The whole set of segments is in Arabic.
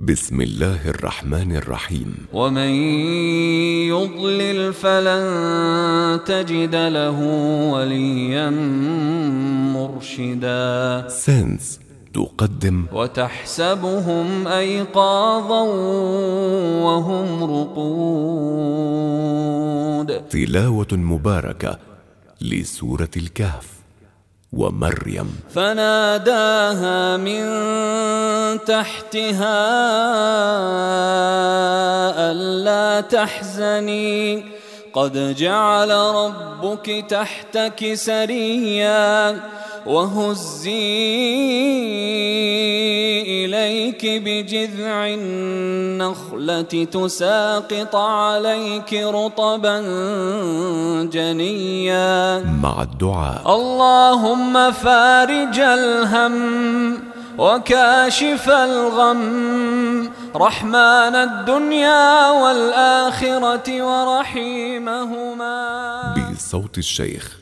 بسم الله الرحمن الرحيم. ومن يضلل فلن تجد له وليا مرشدا. سنس تقدم. وتحسبهم أيقاظا وهم رقود. تلاوة مباركة لسورة الكهف. ومريم. فناداها من تحتها ألا تحزني. قد جعل ربك تحتك سريا وهزي إليك بجذع النخلة تساقط عليك رطبا جنيا. مع الدعاء. اللهم فارج الهم. وكاشف الغم رحمن الدنيا والآخرة ورحيمهما. بصوت الشيخ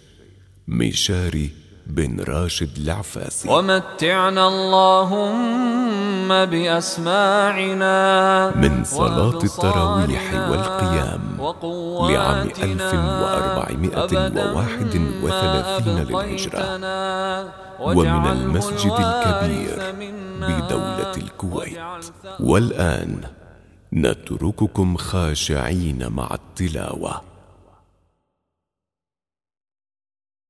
ميشاري بن راشد العفاسي. ومتعنا اللهم بأسماعنا من صلاة التراويح والقيام لعام ألف وأربعمائة وواحد وثلاثين للهجرة. ومن المسجد الكبير بدولة الكويت. والآن نترككم خاشعين مع التلاوة.